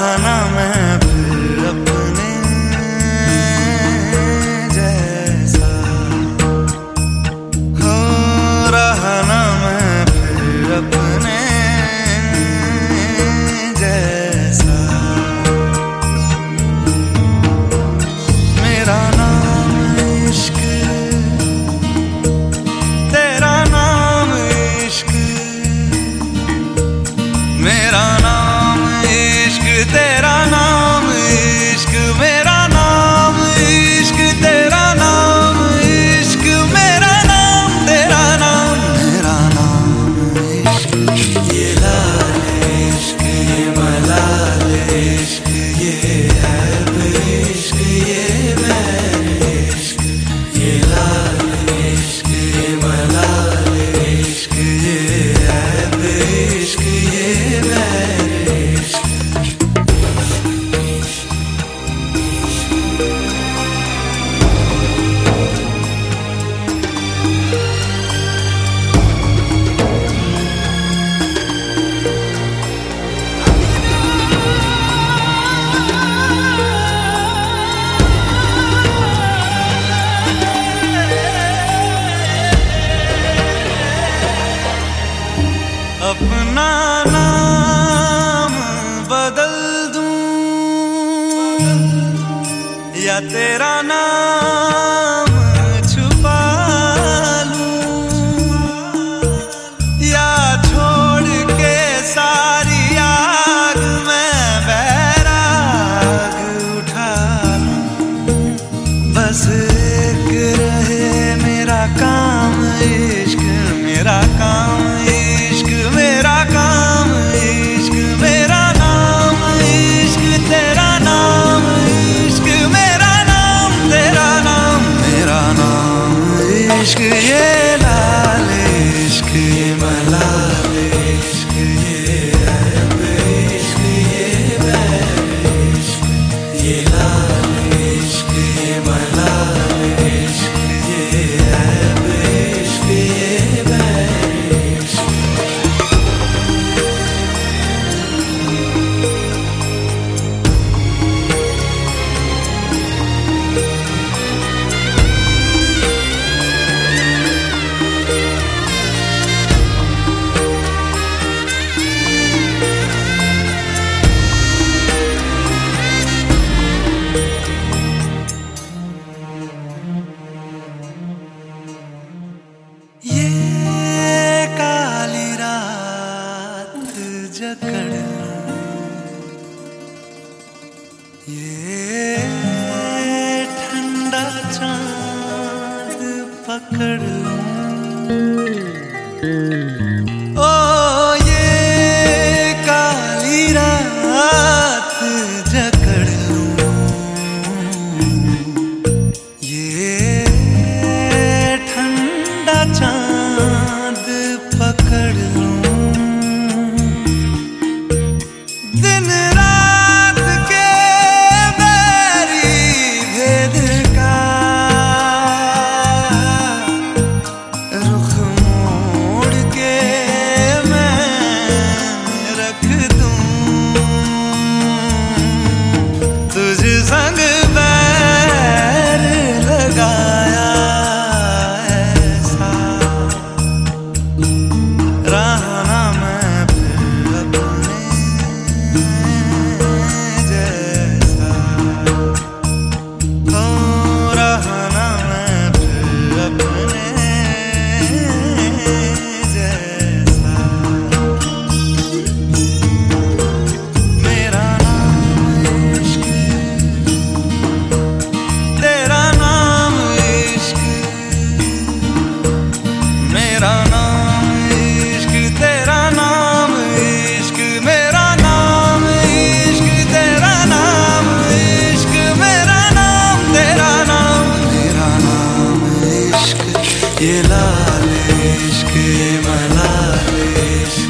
खाना না ये ठंडा चाँद ओ ये काली ये ठंडा पकड़ लूँ। live ये लाल इश्क मलाल इश्क।